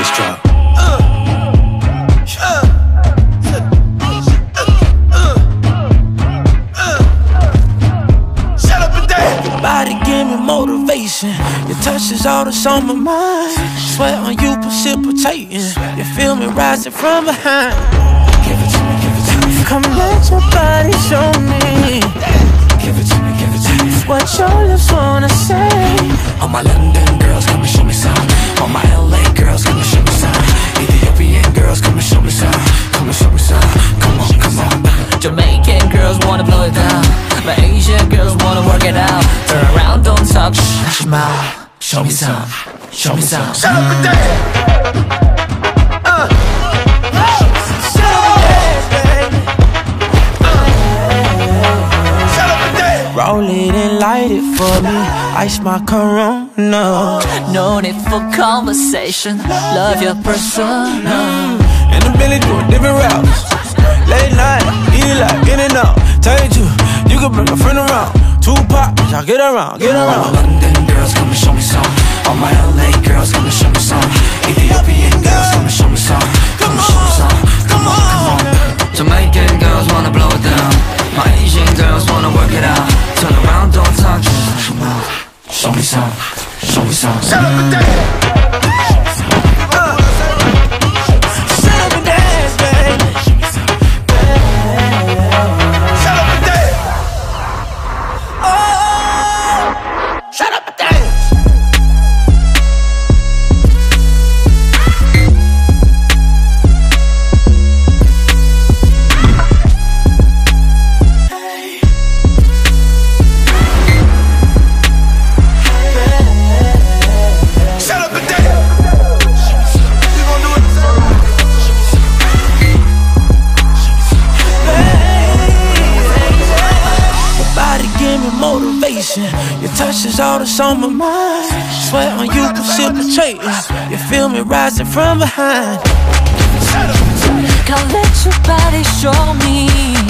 bass drop. motivation. Your touch is all that's on my mind. Sweat on you, precipitating. You feel me rising from behind. Give it to me, give it to me. Come let your body show me. Give it to me, give it to me. What your lips wanna say. All my London girls, come and show me something. All my LA girls, come and show me some. Ethiopian girls, come and show me some. Come and show me some. Come on, come on. Jamaican girls wanna blow it down My Asian girls wanna work it out Turn around, don't talk, shh, your Show me some, show me some Shut up and dance. Shut up and dance. Roll it and light it for me. Ice my corona. No need for conversation Love your persona And the Billy doing different routes. Late night, eat it like in and out. Tell you two, you can bring a friend around. Two pop, y'all get around, get around All my. London girls, come and show me some. All my LA girls, come and show me some. Ethiopian Show me some. Show me some. Shut up and dance. Motivation. Your touch is all that's on my mind. Sweat on you precipitating. You feel me rising from behind. Come let your body show me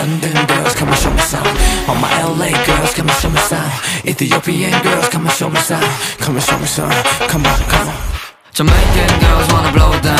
London girls, come and show me some. All my LA girls, come and show me some. Ethiopian girls, come and show me some. Come and show me some. Come on, come on. Jamaican girls wanna blow down